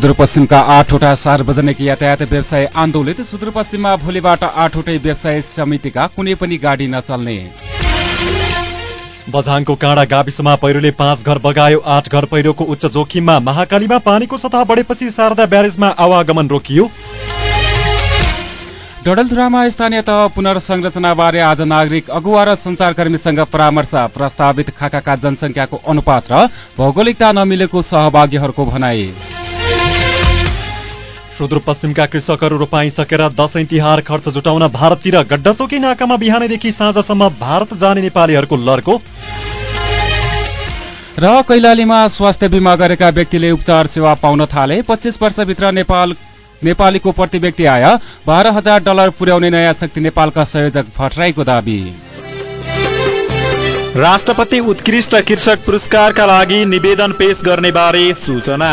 सुदूरपश्चिमका आठवटा सार्वजनिक यातायात व्यवसाय आन्दोलित। सुदूरपश्चिममा भोलिबाट आठवटै व्यवसाय समितिका कुनै पनि गाडी नचल्ने। बझाङको काँडा गाविसमा पहिरोले पाँच घर बगायो आठ घर पहिरोको उच्च जोखिममा महाकालीमा पानीको सतह बढेपछि शारदा ब्यारेजमा आवागमन रोकियो। डडलधुरामा स्थानीय तह पुनर्संरचनाबारे आज नागरिक अगुवा र संचारकर्मीसँग परामर्श। प्रस्तावित खाकाका जनसंख्याको अनुपात र भौगोलिकता नमिलेको सहभागीहरूको भनाई। सुदूरपश्चिमका कृषकहरू रोपाई सकेर दशैं तिहार खर्च जुटाउन भारततिर गड्डाचोकी नाकामा बिहानैदेखि साँझसम्म भारत जाने नेपालीहरूको लर्को र कैलालीमा स्वास्थ्य बिमा गरेका व्यक्तिले उपचार सेवा पाउन थाले। पच्चिस वर्षभित्र नेपाल नेपालीको प्रति व्यक्ति आय बाह्र हजार डलर पुर्याउने नयाँ शक्ति नेपालका संयोजक भट्टराईको दावी। राष्ट्रपति उत्कृष्ट कृषक पुरस्कारका लागि निवेदन पेश गर्ने बारे सूचना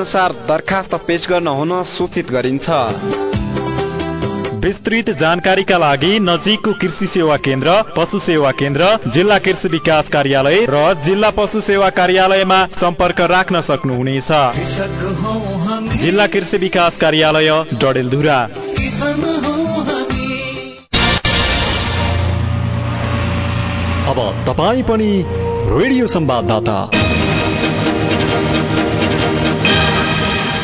नियमानुसार दरखास्त पेश गर्न हुन सूचित गरिन्छ। विस्तृत जानकारीका लागि नजिकको कृषि सेवा केन्द्र पशु सेवा केन्द्र जिल्ला कृषि विकास कार्यालय र जिल्ला पशु सेवा कार्यालयमा सम्पर्क राख्न सक्नुहुनेछ। जिल्ला कृषि विकास कार्यालय डडेलधुरा। अब तपाईँ पनि रेडियो संवाददाता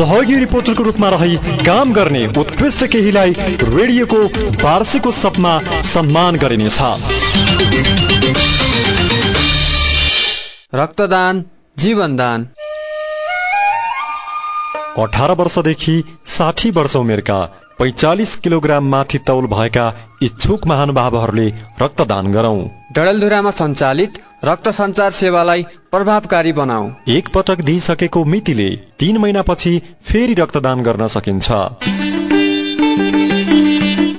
सहयोगी रिपोर्टरको रूपमा रही काम गर्ने उत्कृष्ट केहीलाई रेडियोको वार्षिक उत्सवमा सम्मान गरिनेछ। रक्तदान जीवनदान। अठार वर्षदेखि साठी वर्ष उमेरका पैचालिस किलोग्राम माथि तौल भएका इच्छुक महानुभावहरूले रक्तदान गरौं। डडेलधुरामा सञ्चालित रक्त सञ्चार सेवालाई प्रभावकारी बनाऊ। एक पटक दिइसकेको मितिले तीन महिनापछि फेरि रक्तदान गर्न सकिन्छ।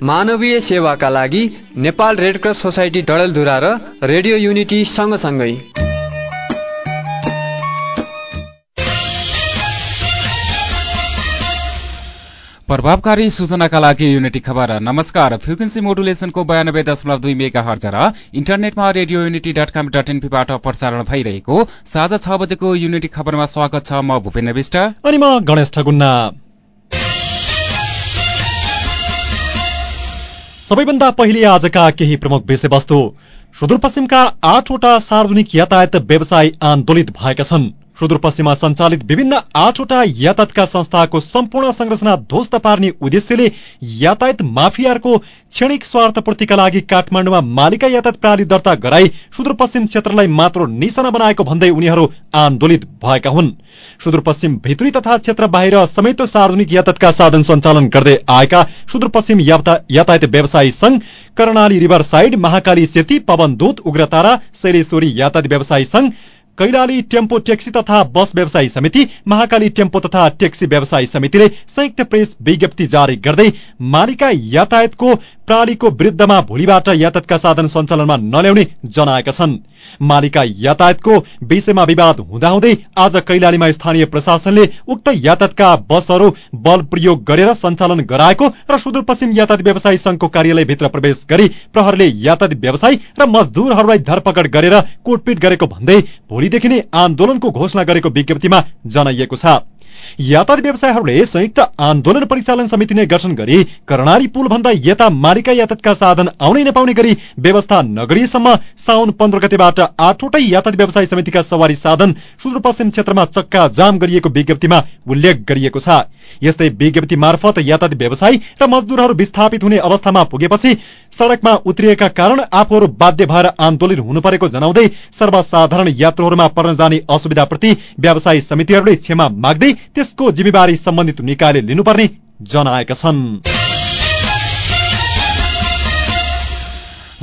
मानवीय सेवाका लागि नेपाल रेडक्रस सोसाइटी डडेलधुरा र रेडियो युनिटी सँगसँगै। प्रभावकारी सूचनाका लागि युनिटी खबर। नमस्कार फ्रिक्वेन्सी मोडुलेसनको बयानब्बे दशमलव दुई मेगा हर्ज र इन्टरनेटमा radio unity dot com dot एनपीबाट प्रसारण भइरहेको साँझ छ बजेको युनिटी खबरमा स्वागत छ म भूपेन्द्र विष्ट। अनि म गणेश ठगुन्ना। सबैभन्दा पहिले आजका केही प्रमुख विषयवस्तु। सुदूरपश्चिमका आठवटा सार्वजनिक यातायात व्यवसाय आन्दोलित भएका छन्। सुदूरपश्चिममा सञ्चालित विभिन्न आठवटा यातायातका संस्थाको सम्पूर्ण संरचना ध्वस्त पार्ने उद्देश्यले यातायात माफियाहरूको क्षणिक स्वार्थपूर्तिका लागि काठमाडौँमा मालिका यातायात प्रणाली दर्ता गराई सुदूरपश्चिम क्षेत्रलाई मात्र निशाना बनाएको भन्दै उनीहरू आन्दोलित भएका हुन्। सुदूरपश्चिम भित्री तथा क्षेत्र बाहिर समेत सार्वजनिक यातायातका साधन सञ्चालन गर्दै आएका सुदूरपश्चिम यातायात व्यवसायी संघ कर्णाली रिभर साइड महाकाली सेती पवनदूत उग्रतारा शैलेश्वरी यातायात व्यवसायी संघ कैलाली टेम्पो ट्याक्सी तथा बस व्यवसायी समिति महाकाली टेम्पो तथा ट्याक्सी व्यवसायी समितिले संयुक्त प्रेस विज्ञप्ति जारी गर्दै मालिका यातायातको प्रणालीको विरुद्धमा भोलिबाट यातायातका साधन सञ्चालनमा नल्याउने जनाएका छन्। मालिका यातायातको विषयमा विवाद हुँदाहुँदै आज कैलालीमा स्थानीय प्रशासनले उक्त यातायातका बसहरू बल प्रयोग गरेर सञ्चालन गराएको र सुदूरपश्चिम यातायात व्यवसायी संघको कार्यालयभित्र प्रवेश गरी प्रहरले यातायात व्यवसायी र मजदूरहरूलाई धरपकड गरेर कुटपिट गरेको भन्दै भोलिदेखि नै आन्दोलनको घोषणा गरेको विज्ञप्तिमा जनाइएको छ। यातायात व्यवसायहरूले संयुक्त आन्दोलन परिचालन समिति नै गठन गरी कर्णाली पुल भन्दा यता मालिका यातायातका साधन आउनै नपाउने गरी व्यवस्था नगरिएसम्म साउन पन्ध्र गतेबाट आठवटै यातायात व्यवसाय समितिका सवारी साधन सुदूरपश्चिम क्षेत्रमा चक्का जाम गरिएको विज्ञप्तिमा उल्लेख गरिएको छ। यस्तै विज्ञप्ति मार्फत यातायात व्यवसायी र मजदूरहरू विस्थापित हुने अवस्थामा पुगेपछि सड़कमा उत्रिएका कारण आफूहरू बाध्य भएर आन्दोलन हुनु परेको जनाउँदै सर्वसाधारण यात्रुहरूमा पर्न जाने असुविधाप्रति व्यवसायी समितिहरूले क्षमा माग्दै त्यसको जिम्मेवारी सम्बन्धित निकायले लिनुपर्ने जनाएका छन्।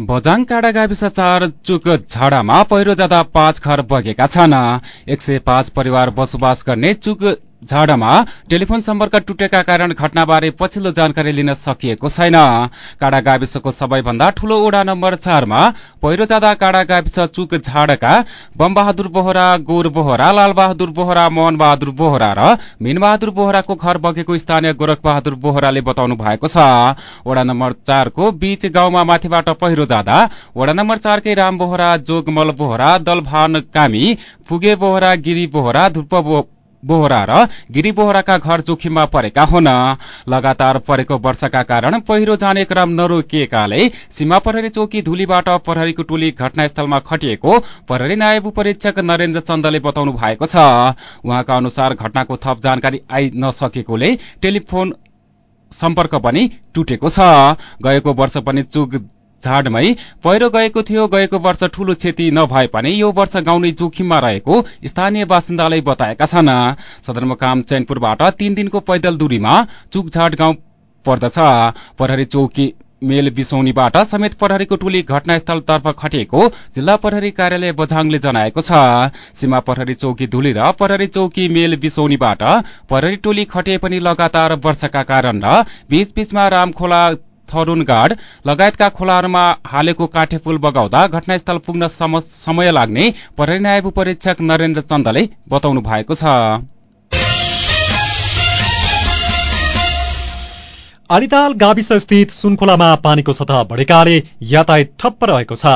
बजाङ काडा गाविस चार चुक झाडामा पहिरो जाँदा पाँच घर बगेका छन्। एक सय पाँच परिवार बसोबास गर्ने चुक झाडामा टेलिफोन सम्पर्क टुटेका कारण घटनाबारे पछिल्लो जानकारी लिन सकिएको छैन। काडा गाविसको सबैभन्दा ठूलो ओडा नम्बर चारमा पहिरो जाँदा काडा गाविस चुक झाडका बमबहादुर बोहरा गोर बोहरा लालबहादुर बोहरा मोहन बहादुर बोहरा र मिनबहादुर बोहराको घर बगेको स्थानीय गोरख बहादुर बोहराले बताउनु भएको छ। वडा नम्बर चारको बीच गाउँमा माथिबाट पहिरो जाँदा वडा नम्बर चारकै राम बोहरा जोगमल बोहरा दलभान कामी फुगे बोहरा गिरी बोहरा धुर्प बोहरा र गिरी बोहराका घर जोखिममा परेका हुन् लगातार परेको वर्षाका कारण पहिरो जाने क्रम नरोकिएकाले सीमा प्रहरी चौकी धुलीबाट प्रहरीको टोली घटनास्थलमा खटिएको प्रहरी नायब उपरीक्षक नरेन्द्र चन्दले बताउनु भएको छ। उहाँका अनुसार घटनाको थप जानकारी आइ नसकेकोले टेलिफोन सम्पर्क पनि टुटेको छ। गएको वर्ष पनि चुक झाडमै पहिरो गएको थियो गएको वर्ष ठूलो क्षति नभए पनि यो वर्ष गाउँ नै जोखिममा रहेको स्थानीय बासिन्दाले बताएका छन्। सदरमुकाम चैनपुरबाट तीन दिनको पैदल दूरीमा चुकझाड गाउँ पर्दछ। प्रहरी चौकी मेल बिसौनीबाट समेत प्रहरीको टोली घटनास्थलतर्फ खटिएको जिल्ला प्रहरी कार्यालय बझाङले जनाएको छ। सीमा प्रहरी चौकी धुली र प्रहरी चौकी मेल बिसौनीबाट प्रहरी टोली खटिए पनि लगातार वर्षाका कारण र बीचबीचमा रामखोला थरूनगाड लगायतका खोलाहरूमा हालेको काठे पुल बगाउँदा घटनास्थल पुग्न समय लाग्ने नायब उपरीक्षक नरेन्द्र चन्दले बताउनु भएको छ। अलिताल गाविस स्थित सुनखोलामा पानीको सतह बढेकाले यातायात ठप्प रहेको छ।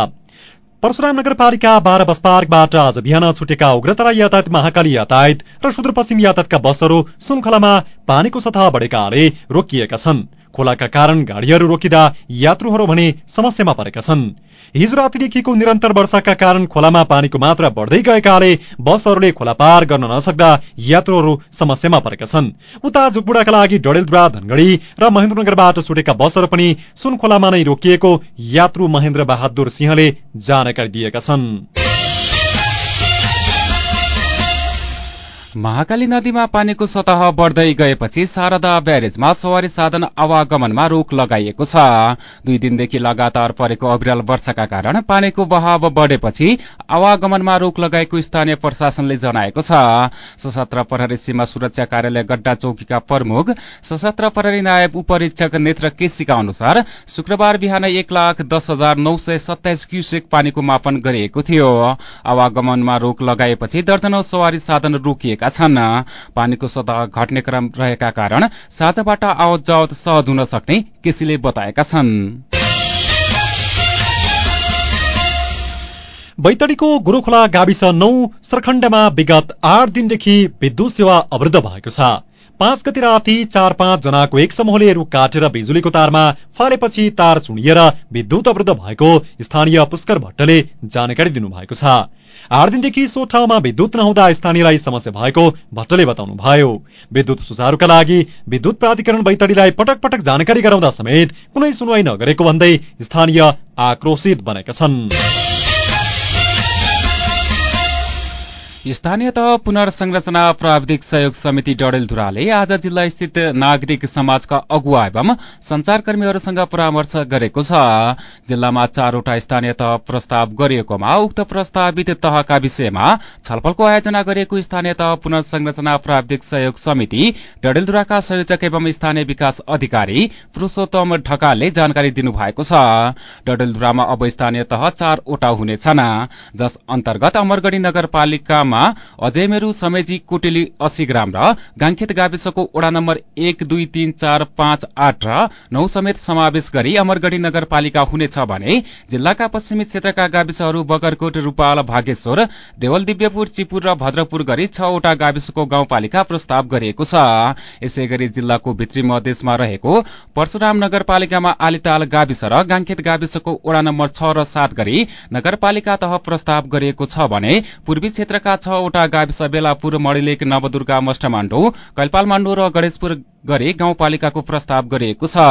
परशुराम नगरपालिका बाह्र बस पार्कबाट आज बिहान छुटेका उग्रतरा यातायात महाकाली यातायात र सुदूरपश्चिम यातायातका बसहरू सुनखोलामा पानीको सतह बढेकाले रोकिएका छन्। खोलाका कारण गाड़ीहरू रोकिँदा यात्रुहरू भने समस्यामा परेका छन्। हिजो रातिदेखिको निरन्तर वर्षाका कारण खोलामा पानीको मात्रा बढ्दै गएकाले बसहरूले खोला पार गर्न नसक्दा यात्रुहरू समस्यामा परेका छन्। उता झुकबुडाका लागि डडेलधुरा धनगढ़ी र महेन्द्रनगरबाट छुटेका बसहरू पनि सुन खोलामा नै रोकिएको यात्रु महेन्द्र बहादुर सिंहले जानकारी दिएका छन्। महाकाली नदीमा पानीको सतह बढ्दै गएपछि शारदा ब्यारेजमा सवारी साधन आवागमनमा रोक लगाइएको छ। दुई दिनदेखि लगातार परेको अविरल वर्षाका कारण पानीको बहाव बढेपछि आवागमनमा रोक लगाएको स्थानीय प्रशासनले जनाएको छ। सशस्त्र प्रहरी सीमा सुरक्षा कार्यालय गड्डा चौकीका प्रमुख सशस्त्र प्रहरी नायब उपरीक्षक नेत्र केसीका अनुसार शुक्रबार बिहान एक लाख दस हजार नौ सय सत्ताइस क्यूसेक पानीको मापन गरिएको थियो। आवागमनमा रोक लगाएपछि दर्जनौ सवारी साधन रोकिएका गरेका छन्। पानीको सतह घट्ने क्रम रहेका कारण साँझबाट आवत जावत सहज हुन सक्ने केसीले बताएका छन्। बैतडीको गुरूखोला गाविस नौ सरखण्डमा विगत आठ दिनदेखि विद्युत सेवा अवरुद्ध भएको छ। पाँच गति राति चार पाँच जनाको एक समूहले रुख काटेर बिजुलीको तारमा फालेपछि तार चुडिएर विद्युत अवरुद्ध भएको स्थानीय पुष्कर भट्टले जानकारी दिनुभएको छ। आठ दिनदेखि सो ठाउँमा विद्युत नहुँदा स्थानीयलाई समस्या भएको भट्टले बताउनु भयो विद्युत सुचारूका लागि विद्युत प्राधिकरण बैतडीलाई पटक पटक जानकारी गराउँदा समेत कुनै सुनवाई नगरेको भन्दै स्थानीय आक्रोशित बनेका छन्। स्थानीय तह पुनर्संरचना प्राविधिक सहयोग समिति डडेलधुराले आज जिल्ला स्थित नागरिक समाजका अगुवा एवं संचारकर्मीहरूसँग परामर्श गरेको छ। जिल्लामा चारवटा स्थानीय तह प्रस्ताव गरिएकोमा उक्त प्रस्तावित तहका विषयमा छलफलको आयोजना गरिएको स्थानीय तह पुनर्संरचना प्राविधिक सहयोग समिति डडेलधुराका संयोजक एवं स्थानीय विकास अधिकारी पुरूषोत्तम ढकालले जानकारी दिनुभएको छ। डडेलधुरामा अब स्थानीय तह चारवटा हुनेछन् जस अन्तर्गत अमरगढ़ी नगरपालिका जिल्लामा अजयमेरू समेजी कोटेली अस्सी ग्राम र गाङखेत गाविसको वडा नम्बर एक दुई तीन चार पाँच आठ र नौ समेत समावेश गरी अमरगढ़ी नगरपालिका हुनेछ भने जिल्लाका पश्चिमी क्षेत्रका गाविसहरू बगरकोट रूपाल भागेश्वर देवल दिव्यपुर चिपुर र भद्रपुर गरी छवटा गाविसको गाउँपालिका प्रस्ताव गरिएको छ। यसै गरी जिल्लाको भित्री मधेसमा रहेको परशुराम नगरपालिकामा आलिताल गाविस र गाङखेत गाविसको वडा नम्बर छ र सात गरी नगरपालिका तह प्रस्ताव गरिएको छ भने पूर्वी क्षेत्रका छवटा गाविस बेलापुर मणिलेक नवदुर्गा मष्टमाण्डो कैलपाल र गणेशपुर गरी गाउँपालिकाको प्रस्ताव गरिएको छ।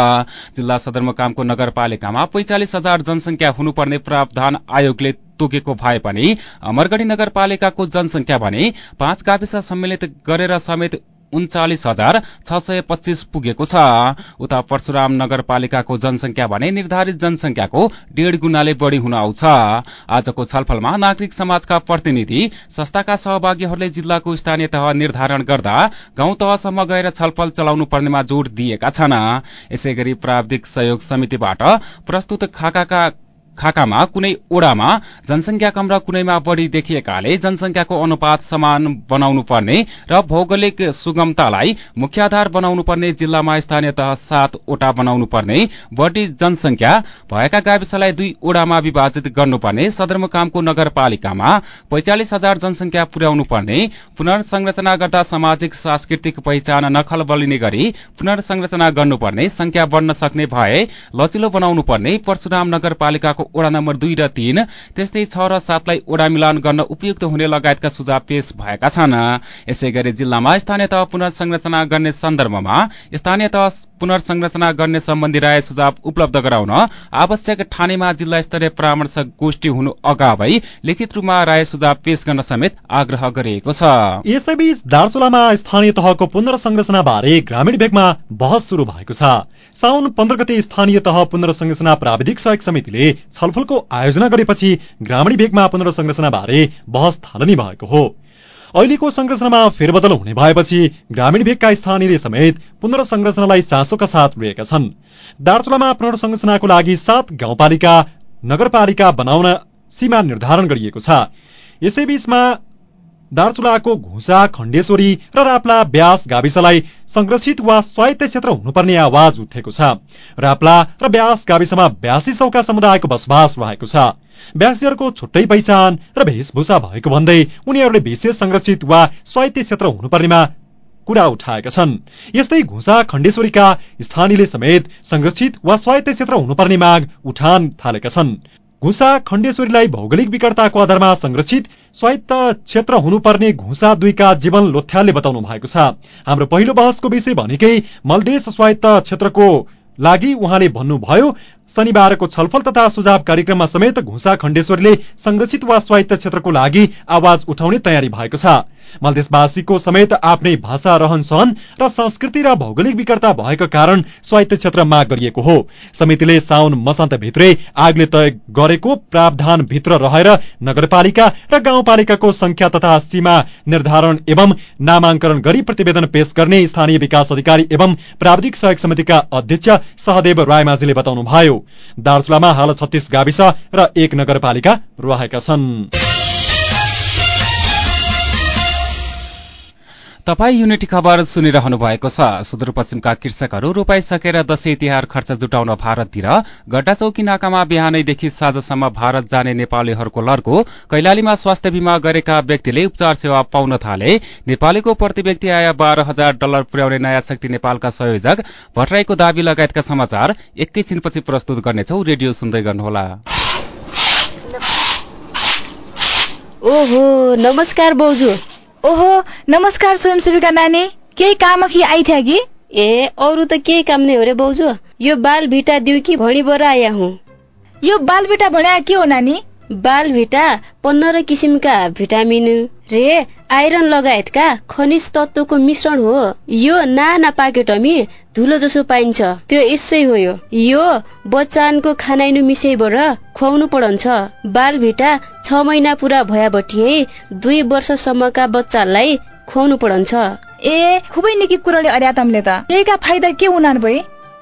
जिल्ला सदरमुकामको नगरपालिकामा पैंचालिस हजार जनसंख्या हुनुपर्ने प्रावधान आयोगले तोकेको भए पनि अमरगढ़ी नगरपालिकाको जनसंख्या भने पाँच गाविस सम्मिलित गरेर समेत उन्चालिस हजार छ सय पच्चीस पुगेको छ। उता परशुराम नगरपालिकाको जनसंख्या भने निर्धारित जनसंख्याको डेढ़ गुणाले बढ़ी हुन आउँछ। आजको छलफलमा नागरिक समाजका प्रतिनिधि संस्थाका सहभागीहरूले जिल्लाको स्थानीय तह निर्धारण गर्दा गाउँ तहसम्म गएर छलफल चलाउनु पर्नेमा जोड़ दिएका छन्। यसै गरी प्राविधिक सहयोग समितिबाट प्रस्तुत खाकाका खाकामा कुनै ओडामा जनसंख्या कम र कुनैमा बढ़ी देखिएकाले जनसंख्याको अनुपात समान बनाउनु पर्ने र भौगोलिक सुगमतालाई मुख्याधार बनाउनु पर्ने जिल्लामा स्थानीय तह सातवटा बनाउनु पर्ने बढ़ी जनसंख्या भएका गाविसलाई दुई ओडामा विभाजित गर्नुपर्ने सदरमुकामको नगरपालिकामा पैंचालिस हजार जनसंख्या पुर्याउनु पर्ने पुनर्संरचना गर्दा सामाजिक सांस्कृतिक पहिचान नखल बलिने गरी पुनर्संरचना गर्नुपर्ने संख्या बढ़न सक्ने भए लचिलो बनाउनु पर्ने परशुराम नगरपालिकाको वडा नम्बर दुई र तीन त्यस्तै छ र सातलाई ओडा मिलान गर्न उपयुक्त हुने लगायतका सुझाव पेश भएका छन्। यसै गरी जिल्लामा स्थानीय तह पुनर्संरचना गर्ने सन्दर्भमा स्थानीय तह पुनर्संरचना गर्ने सम्बन्धी राय सुझाव उपलब्ध गराउन आवश्यक ठानेमा जिल्ला स्तरीय परामर्श गोष्ठी हुनु अगावै लिखित रूपमा राय सुझाव पेश गर्न समेत आग्रह गरिएको छ। यसैबीच दार्चुलामा स्थानीय तहको पुनर्संरचना बारे ग्रामीण भेगमा बहस शुरू भएको छ। साउन पन्ध्र गते स्थानीय तह पुनर्संरचना प्राविधिक सहयोग समितिले छलफलको आयोजना गरेपछि ग्रामीण भेगमा पुनर्संरचना बारे बहस थालनी भएको हो। अहिलेको संरचनामा फेरबदल हुने भएपछि ग्रामीण भेगका स्थानीयले समेत पुनर्संरचनालाई चासोका साथ लिएका छन्। दार्चुलामा पुनर्संरचनाको लागि सात गाउँपालिका नगरपालिका बनाउन सीमा निर्धारण गरिएको छ। यसैबीचमा दार्चुलाको घुसा खण्डेश्वरी र राप्ला ब्यास गाविसलाई संरक्षित वा स्वायत्त क्षेत्र हुनुपर्ने आवाज उठेको छ। राप्ला र ब्यास गाविसमा ब्यासी सौका समुदायको बसोबास रहेको छ। ब्यासीहरूको छुट्टै पहिचान र वेशभूषा भएको भन्दै उनीहरूले विशेष संरक्षित वा स्वायत्त क्षेत्र हुनुपर्नेमा कुरा उठाएका छन्। यस्तै घुसा खण्डेश्वरीका स्थानीयले समेत संरक्षित वा स्वायत्त क्षेत्र हुनुपर्ने माग उठान थालेका छन्। घुसा खण्डेश्वरीलाई भौगोलिक विकटताको आधारमा संरक्षित स्वायत्त क्षेत्र हुनुपर्ने घुसा दुईका जीवन लोथ्यालले बताउनु भएको छ। हाम्रो पहिलो बहसको विषय भनेकै मलदेश स्वायत्त क्षेत्रको लागि उहाँले भन्नुभयो शनिबारको छलफल तथा सुझाव कार्यक्रममा समेत घुसा खण्डेश्वरीले संरक्षित वा स्वायत्त क्षेत्रको लागि आवाज उठाउने तयारी भएको छ। मलदेशवासीको समेत आफ्नै भाषा रहन सहन र संस्कृति र भौगोलिक विकटता भएको कारण स्वायत्त क्षेत्र माग गरिएको हो। समितिले साउन मसान्त भित्रै आगले तय गरेको प्रावधान भित्र रहेर नगरपालिका र गाउँपालिकाको संख्या तथा सीमा निर्धारण एवं नामाङ्करण गरी प्रतिवेदन पेश गर्ने स्थानीय विकास अधिकारी एवं प्राविधिक सहयोग समितिका अध्यक्ष सहदेव रायमाझीले बताउनुभयो। दार्चुलामा हाल छत्तीस गाविस र एक नगरपालिका रहेका छन्। तपाई युनिटी खबर सुनिरहनु भएको छ। सुदूरपश्चिमका कृषकहरू रोपाइसकेर दशैं तिहार खर्च जुटाउन भारततिर गड्डाचौकी नाकामा बिहानैदेखि साँझसम्म भारत जाने नेपालीहरूको लर्को कैलालीमा स्वास्थ्य बीमा गरेका व्यक्तिले उपचार सेवा पाउन थाले। नेपालीको प्रति व्यक्ति आय बाह्र हजार डलर पुर्याउने नयाँ शक्ति नेपालका संयोजक भट्टराईको दावी लगायतका समाचार एकैछिनपछि प्रस्तुत गर्नेछौ। रेडियो सुन्दै गर्नुहोला। ओहो नमस्कार बौजू। ओहो नमस्कार स्वयंसेविका नानी। केही काम कि आइथ्या कि? ए अरू त केही काम नै हो रे बाउजू। यो बाल भिटा दिउ कि भणी बर आया हुँ? यो बाल भिटा भण्या के हो नानी? बाल भिटा पन्ध्र किसिमका भिटामिन। रे आइरन लगायतका खनिज तत्वको मिश्रण हो। यो नाना पाकेटमी धुलो जसो पाइन्छ। त्यो यसै हो यो। यो बच्चानको खानाइनु मिसैबाट खुवाउनु पढन्छ बाल भिटा छ महिना पुरा भएबटी दुई वर्षसम्मका बच्चालाई खुवाउनु पढन्छ ए खुबै निकै कुराले अर्या तमले त। यहीका फाइदा के हुनान् भए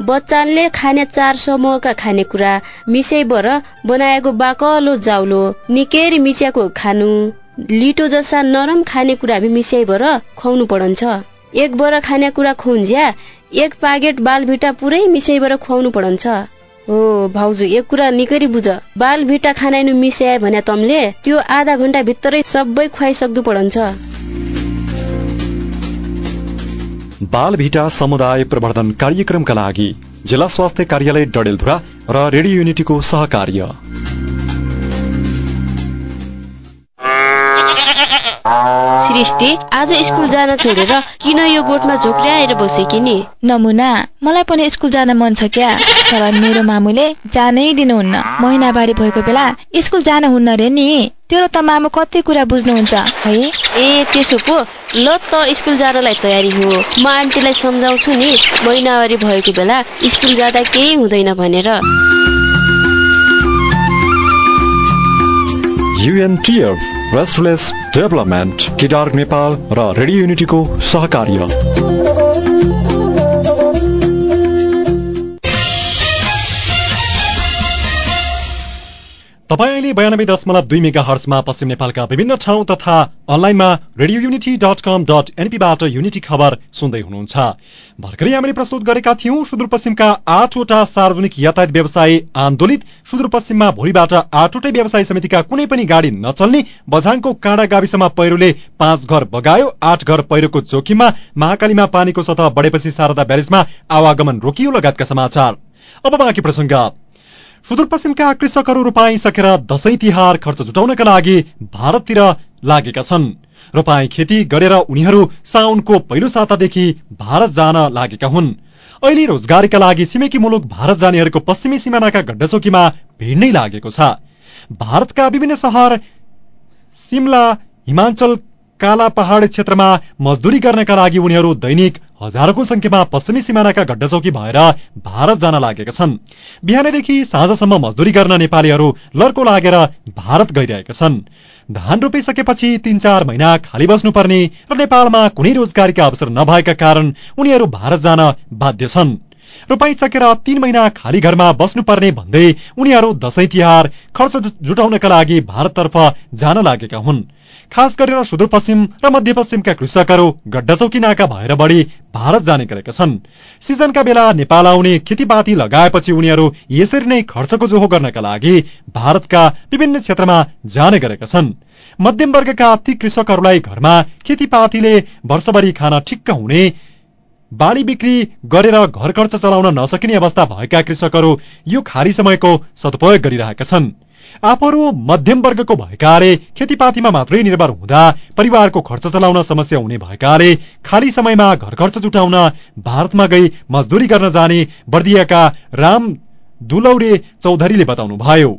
बच्चाले खाने चार समूहका खानेकुरा मिसैबर बनाएको बाकलो जाउलो निकेरी मिच्याको खानु। लिटो जस्ता नरम खानेकुरा मिसाइबर खुवाउनु पढन्छ। एक बर खानेकुरा खुन्ज्या एक पाकेट बालभिटा पुरै मिसाइबर खुवाउनु पढन्छ। हो भाउजू एक कुरा निकरी बुझ। बाल भिटा खानाइनु मिसाए भने तमले त्यो आधा घन्टा भित्रै सबै खुवाइसक्दु पढन्छ। बाल भिटा समुदाय प्रवर्धन कार्यक्रमका लागि जिल्ला स्वास्थ्य कार्यालय डडेलधुरा र रेडियो युनिटीको सहकार्य। सृष्टि आज स्कुल जान छोडेर किन यो गोठमा झोक्ल्याएर बसेकी नि? नमुना मलाई पनि स्कुल जान मन छ क्या तर मेरो मामुले जानै दिनुहुन्न। महिनाबारी भएको बेला स्कुल जान हुन्न रे नि। तेरो त मामु कति कुरा बुझ्नुहुन्छ है? ए त्यसो पो। ल त स्कुल जानलाई तयारी हो। म आन्टीलाई सम्झाउँछु नि। महिनावारी भएको बेला स्कुल जाँदा केही हुँदैन भनेर। युएनटिएफ रेस्टलेस डेभलपमेन्ट किडार्क नेपाल र रेडियो युनिटीको सहकार्य। तपाईँ अहिले बयानब्बे दशमलव दुई मेगा हर्चमा पश्चिम नेपालका विभिन्न ठाउँ तथा अनलाइनमा radio unity dot com dot एनपीबाट unity खबर सुन्दै हुनुहुन्छ। भर्खरै हामीले प्रस्तुत गरेका थियौं सुदूरपश्चिमका आठवटा सार्वजनिक यातायात व्यवसायी आन्दोलित सुदूरपश्चिममा भोलिबाट आठवटै व्यवसाय समितिका कुनै पनि गाडी नचल्ने बझाङको काँडा गाविसमा पहिरोले पाँच घर बगायो आठ घर पहिरोको जोखिममा महाकालीमा पानीको सतह बढेपछि शारदा ब्यारेजमा आवागमन रोकियो लगायतका समाचार। अब बाँकी सुदूरपश्चिमका कृषकहरू रोपाई सकेर दशैं तिहार खर्च जुटाउनका लागि भारततिर लागेका छन्। रोपाई खेती गरेर उनीहरू साउनको पहिलो सातादेखि भारत जान लागेका हुन्। अहिले रोजगारीका लागि छिमेकी मुलुक भारत जानेहरूको पश्चिमी सिमानाका गड्डचौकीमा भिड नै लागेको छ। भारतका विभिन्न सहर सिमला हिमाञ्चल काला पहाड क्षेत्रमा मजदुरी गर्नका लागि उनीहरू दैनिक हजारौंको संख्यामा पश्चिमी सिमानाका गड्डचौकी भएर भारत जान लागेका छन्। बिहानैदेखि साँझसम्म मजदुरी गर्न नेपालीहरू लर्को लागेर भारत गइरहेका छन्। धान रोपिसकेपछि तीन चार महिना खाली बस्नुपर्ने र नेपालमा कुनै रोजगारीका अवसर नभएका कारण उनीहरू भारत जान बाध्य छन्। रोपाई सकेर तीन महिना खाली घरमा बस्नुपर्ने भन्दै उनीहरू दशैं तिहार खर्च जुटाउनका लागि भारततर्फ जान लागेका हुन्। खास गरेर सुदूरपश्चिम र मध्यपश्चिमका कृषकहरू गड्डाचौकी नाका भएर बढी भारत जाने गरेका छन्। सिजनका बेला नेपाल आउने खेतीपाती लगाएपछि उनीहरू यसरी नै खर्चको जोहो गर्नका लागि भारतका विभिन्न क्षेत्रमा जाने गरेका छन्। मध्यम वर्गका ती कृषकहरूलाई घरमा खेतीपातीले वर्षभरि खान ठिक्क हुने बाली बिक्री गरेर घर खर्च चलाउन नसकिने अवस्था भएका कृषकहरू यो खारी समयको सदुपयोग गरिरहेका छन्। आफूहरू मध्यम वर्गको भएकाले खेतीपातीमा मात्रै निर्भर हुँदा परिवारको खर्च चलाउन समस्या हुने भएकाले खाली समयमा घर खर्च जुटाउन भारतमा गई मजदुरी गर्न जाने बर्दियाका राम दुलौरे चौधरीले बताउनुभयो।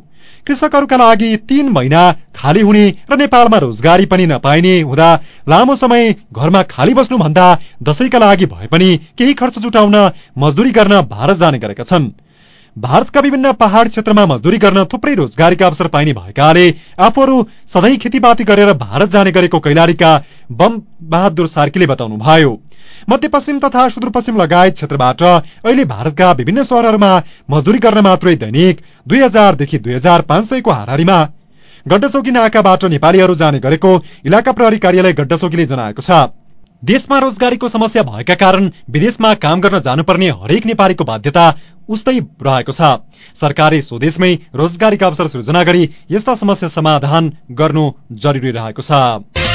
कृषकहरूका लागि तीन महिना खाली हुने र नेपालमा रोजगारी पनि नपाइने हुँदा लामो समय घरमा खाली बस्नुभन्दा दशैंका लागि भए पनि केही खर्च जुटाउन मजदुरी गर्न भारत जाने गरेका छन्। भारतका विभिन्न पहाड़ क्षेत्रमा मजदुरी गर्न थुप्रै रोजगारीका अवसर पाइने भएकाले आफूहरू सधैँ खेतीपाती गरेर भारत जाने गरेको कैलालीका बम बहादुर सार्कीले बताउनुभयो। मध्यपश्चिम तथा सुदूरपश्चिम लगायत क्षेत्रबाट अहिले भारतका विभिन्न शहरहरूमा मजदुरी गर्न मात्रै दैनिक दुई हजारदेखि दुई हजार पाँच सयको हाराहारीमा गड्डचौकी नाकाबाट नेपालीहरू जाने गरेको इलाका प्रहरी कार्यालय गड्डचौकीले जनाएको छ। देशमा रोजगारीको समस्या भएका कारण विदेशमा काम गर्न जानुपर्ने हरेक नेपालीको बाध्यता उस्तै रहेको छ। सरकारले स्वदेशमै रोजगारीका अवसर सृजना गरी यस्ता समस्या समाधान गर्नु जरुरी रहेको छ।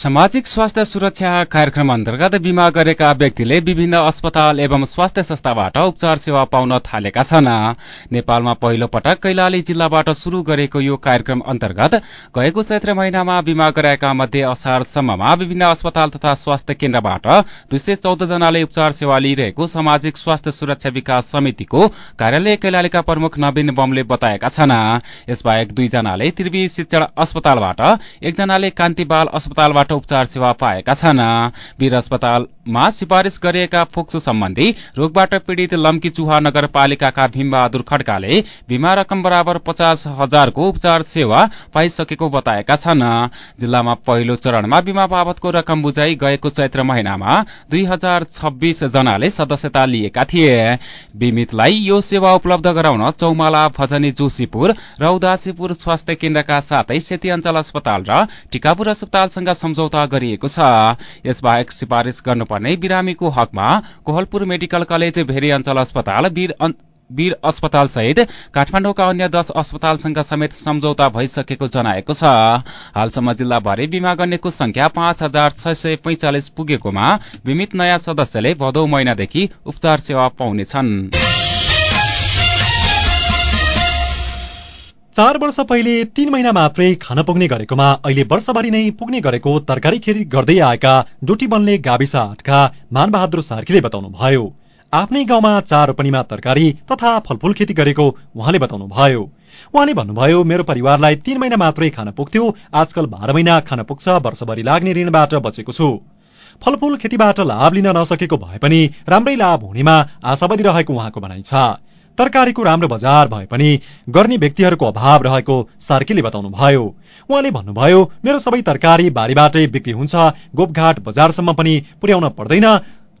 सामाजिक स्वास्थ्य सुरक्षा कार्यक्रम अन्तर्गत बिमा गरेका व्यक्तिले विभिन्न अस्पताल एवं स्वास्थ्य संस्थाबाट उपचार सेवा पाउन थालेका छन्। नेपालमा पहिलो पटक कैलाली जिल्लाबाट शुरू गरेको यो कार्यक्रम अन्तर्गत गएको चैत्र महिनामा बिमा गराएका मध्ये असारसम्ममा विभिन्न अस्पताल तथा स्वास्थ्य केन्द्रबाट दुई सय चौध जनाले उपचार सेवा लिइरहेको सामाजिक स्वास्थ्य सुरक्षा विकास समितिको कार्यालय कैलालीका प्रमुख नवीन बमले बताएका छन्। यसबाहेक दुईजनाले त्रिवी शिक्षण अस्पतालबाट एकजनाले कान्ति बाल अस्पतालबाट उपचार सेवा पाएका छन्। वीर अस्पतालमा सिफारिश गरिएका फोक्सो सम्बन्धी रोगबाट पीड़ित लम्की चुहा नगरपालिकाका भीमबहादुर खड्काले बिमा रकम बराबर पचास हजारको उपचार सेवा पाइसकेको बताएका छन्। जिल्लामा पहिलो चरणमा बिमा बाबतको रकम बुझाइ गएको चैत्र महिनामा दुई हजार छब्बीस जनाले सदस्यता लिएका थिए। बिमितलाई यो सेवा उपलब्ध गराउन चौमाला भजनी जोशीपुर र उदासीपुर स्वास्थ्य केन्द्रका साथै सेती अञ्चल अस्पताल र टिकापुर अस्पतालसँग सम्झौता गरिएको छ। यसबाहेक सिफारिश गर्नुपर्ने बिरामीको हकमा कोहलपुर मेडिकल कलेज भेरी अञ्चल अस्पताल वीर अस्पताल सहित काठमाडौँका अन्य दश अस्पतालसँग समेत सम्झौता भइसकेको जनाएको छ। हालसम्म जिल्लाभरि बिमा गर्नेको संख्या पाँच हजार छ सय पैंचालिस पुगेकोमा बिमित नयाँ सदस्यले भदौ महिनादेखि उपचार सेवा पाउनेछन्। चार वर्ष पहिले तीन महिना मात्रै खान पुग्ने गरेकोमा अहिले वर्षभरि नै पुग्ने गरेको तरकारी खेती गर्दै आएका डोटीबनले गाविस हाटका मानबहादुर सार्कीले बताउनुभयो। आफ्नै गाउँमा चार रोपनीमा तरकारी तथा फलफूल खेती गरेको उहाँले बताउनु भयो उहाँले भन्नुभयो मेरो परिवारलाई तीन महिना मात्रै खान पुग्थ्यो। आजकल बाह्र महिना खान पुग्छ वर्षभरि लाग्ने ऋणबाट बचेको छु। फलफूल खेतीबाट लाभ लिन नसकेको भए पनि राम्रै लाभ हुनेमा आशावादी रहेको उहाँको भनाइ छ। तरकारीको राम्रो बजार भए पनि गर्ने व्यक्तिहरूको अभाव रहेको सार्कीले बताउनुभयो। उहाँले भन्नुभयो मेरो सबै तरकारी बारीबाटै बिक्री हुन्छ गोपघाट बजारसम्म पनि पुर्याउन पर्दैन।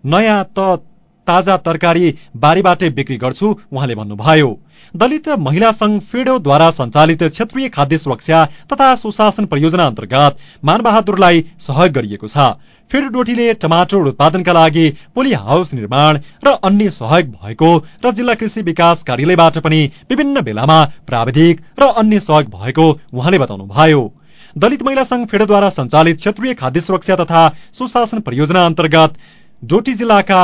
नयाँ त ताजा तरकारी बारीबाटै बिक्री गर्छु उहाँले भन्नुभयो। दलित महिला संघ फिडोद्वारा सञ्चालित क्षेत्रीय खाद्य सुरक्षा तथा सुशासन परियोजना अन्तर्गत मानबहादुरलाई सहयोग गरिएको छ। फिड डोटीले टमाटर उत्पादनका लागि पोली हाउस निर्माण र अन्य सहयोग भएको र जिल्ला कृषि विकास कार्यालयबाट पनि विभिन्न बेलामा प्राविधिक र अन्य सहयोग भएको उहाँले बताउनुभयो। दलित महिला संघ फेडोद्वारा सञ्चालित क्षेत्रीय खाद्य सुरक्षा तथा सुशासन परियोजना अन्तर्गत डोटी जिल्लाका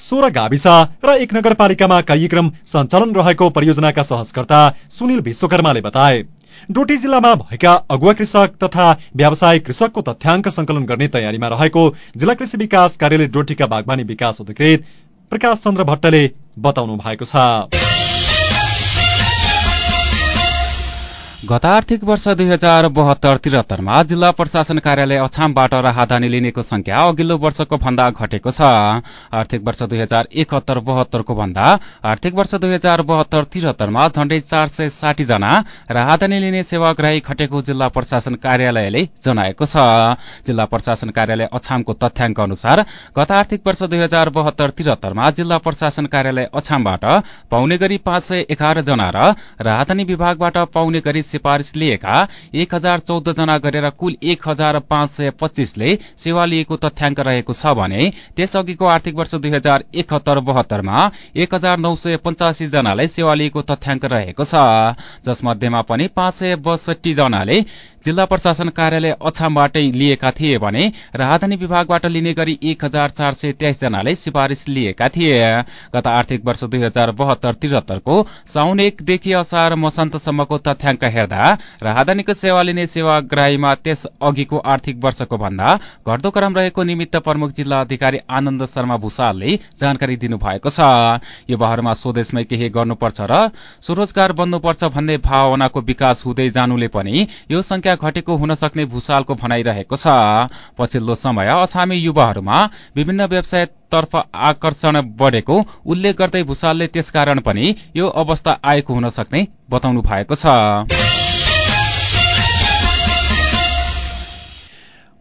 सोह्र गाविस र एक नगरपालिकामा कार्यक्रम सञ्चालन रहेको परियोजनाका सहजकर्ता सुनिल विश्वकर्माले बताए। डोटी जिल्लामा भएका अगुवा कृषक तथा व्यावसायिक कृषकको तथ्याङ्क संकलन गर्ने तयारीमा रहेको जिल्ला कृषि विकास कार्यालय डोटीका बागवानी विकास अधिकृत प्रकाश चन्द्र भट्टले बताउनु भएको छ। गत आर्थिक वर्ष दुई हजार बहत्तर त्रिहत्तरमा जिल्ला प्रशासन कार्यालय अछामबाट राहदानी लिनेको संख्या अघिल्लो वर्षको भन्दा घटेको छ। आर्थिक वर्ष दुई हजार एकहत्तर बहत्तरको भन्दा आर्थिक वर्ष दुई हजार बहत्तर त्रिहत्तरमा झण्डै चार सय साठी जना राहदानी लिने सेवाग्राही घटेको जिल्ला प्रशासन कार्यालयले जनाएको छ। जिल्ला प्रशासन कार्यालय अछामको तथ्याङ्क अनुसार गत आर्थिक वर्ष दुई हजार बहत्तर त्रिहत्तरमा जिल्ला प्रशासन कार्यालय अछामबाट पाउने गरी पाँच सय एघार जना र राहदानी विभागबाट पाउने गरी सिफारिश लिएका एक हजार चौध जना गरेर कुल एक हजार पाँच सय पच्चीसले सेवा लिएको तथ्याङ्क रहेको छ भने त्यसअघिको आर्थिक वर्ष दुई हजार एकहत्तर बहत्तरमा एक हजार नौ सय पञ्चासी जनालाई सेवा लिएको तथ्याङ्क रहेको छ। जसमध्येमा पनि पाँच सय बसठी जनाले जिल्ला प्रशासन कार्यालय अछामबाटै लिएका थिए भने राहदानी विभागबाट लिने गरी एक हजार चार सय तेइस जनाले सिफारिश लिएका थिए। गत आर्थिक वर्ष दुई हजार बहत्तर त्रिहत्तरको साउन एकदेखि असार मसन्तसम्मको तथ्याङ्क हेर्दा राहदानीको सेवा लिने सेवाग्राहीमा त्यस अघिको आर्थिक वर्षको भन्दा घट्दो क्रम रहेको निमित्त प्रमुख जिल्ला अधिकारी आनन्द शर्मा भूषालले जानकारी दिनुभएको छ। युवाहरूमा स्वदेशमै केही गर्नुपर्छ र स्वरोजगार बन्नुपर्छ भन्ने भावनाको विकास हुँदै जानुले पनि यो संख्या घटेको हुन सक्ने भूषालको भनाइरहेको छ। पछिल्लो समय अछामी युवाहरूमा विभिन्न व्यवसाय तर्फ आकर्षण बढेको उल्लेख गर्दै भूषालले त्यसकारण पनि यो अवस्था आएको हुन सक्ने बताउनु भएको छ।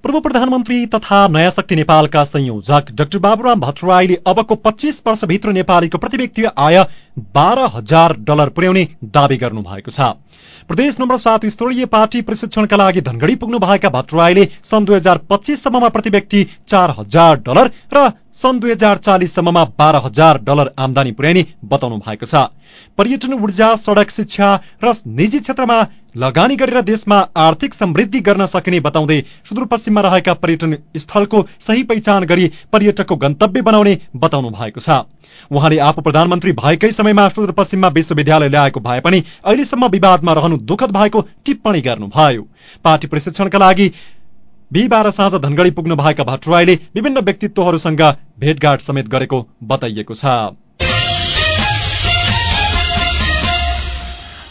पूर्व प्रधानमन्त्री तथा नयाँ शक्ति नेपालका संयोजक डाक्टर बाबुराम भट्टराईले अबको पच्चीस वर्षभित्र नेपालीको प्रति व्यक्ति आय बाह्र हजार डलर पुर्याउने दावी गर्नु भएको छ। प्रदेश नम्बर सात स्तरीय पार्टी प्रशिक्षणका लागि धनगढ़ी पुग्नु भएका भट्टराईले सन् दुई हजार पच्चिससम्ममा प्रति व्यक्ति चार हजार डलर र सन् दुई हजार चालिससम्ममा बाह्र हजार डलर आमदानी पुर्याइने बताउनु भएको छ। पर्यटन ऊर्जा सड़क शिक्षा र निजी क्षेत्रमा लगानी गरेर देशमा आर्थिक समृद्धि गर्न सकिने बताउँदै सुदूरपश्चिममा रहेका पर्यटन स्थलको सही पहिचान गरी पर्यटकको गन्तव्य बनाउने बताउनु भएको छ। उहाँले आफू प्रधानमन्त्री भएकै समयमा सुदूरपश्चिममा विश्वविद्यालय ल्याएको भए पनि अहिलेसम्म विवादमा रहनु दुःखद भएको टिप्पणी गर्नुभयो। पार्टी प्रशिक्षणका लागि बिहिबार साँझ धनगढ़ी पुग्नु भएका भट्टराईले विभिन्न व्यक्तित्वहरूसँग भेटघाट समेत गरेको बताइएको छ।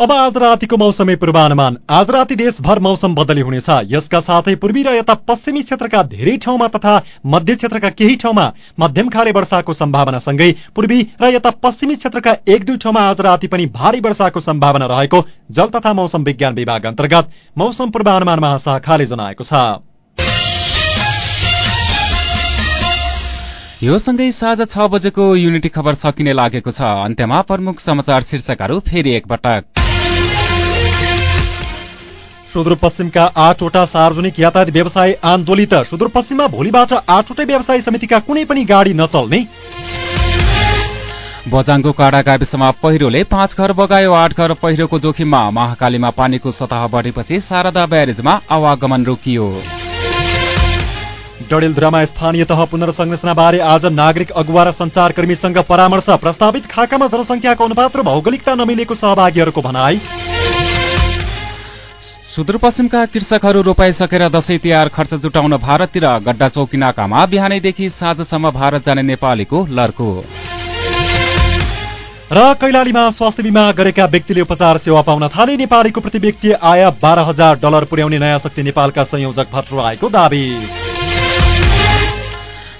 अब आज रातिको मौसमी पूर्वानुमान। आज राति देशभर मौसम बदली हुनेछ। यसका साथै पूर्वी र यता पश्चिमी क्षेत्रका धेरै ठाउँमा तथा मध्य क्षेत्रका केही ठाउँमा मध्यम खारे वर्षाको सम्भावना सँगै पूर्वी र यता पश्चिमी क्षेत्रका एक दुई ठाउँमा आज राति पनि भारी वर्षाको सम्भावना रहेको जल तथा मौसम विज्ञान विभाग अन्तर्गत मौसम पूर्वानुमान महाशाखाले जनाएको छ। यो सँगै साँझ छ बजेको युनिटी खबर सकिने लागेको छ। अन्त्यमा प्रमुख समाचार शीर्षकहरू फेरि एकपटक। सुदूरपश्चिमका आठवटा सार्वजनिक यातायात व्यवसाय आन्दोलित। सुदूरपश्चिममा भोलिबाट आठवटै व्यवसाय समितिका कुनै पनि गाडी नचल्ने। बजाङको काडा गाविसमा पहिरोले पाँच घर बगायो आठ घर पहिरोको जोखिममा महाकालीमा पानीको सतह बढेपछि शारदा ब्यारेजमा आवागमन रोकियो। डडेलधुरामा स्थानीय तह पुनर्संरचनाबारे आज नागरिक अगुवा र संचारकर्मीसँग परामर्श प्रस्तावित खाकामा जनसंख्याको अनुपात र भौगोलिकता नमिलेको सहभागीहरूको भनाई। सुदूरपश्चिमका कृषकहरू रोपाइसकेर दशैं तिहार खर्च जुटाउन भारततिर गड्डा चौकिनाकामा बिहानैदेखि साँझसम्म भारत जाने नेपालीको लर्को र कैलालीमा स्वास्थ्य बिमा गरेका व्यक्तिले उपचार सेवा पाउन थाले नेपालीको प्रति व्यक्ति आय बाह्र हजार डलर पुर्याउने नयाँ शक्ति नेपालका संयोजक भट्टो आएको दावी।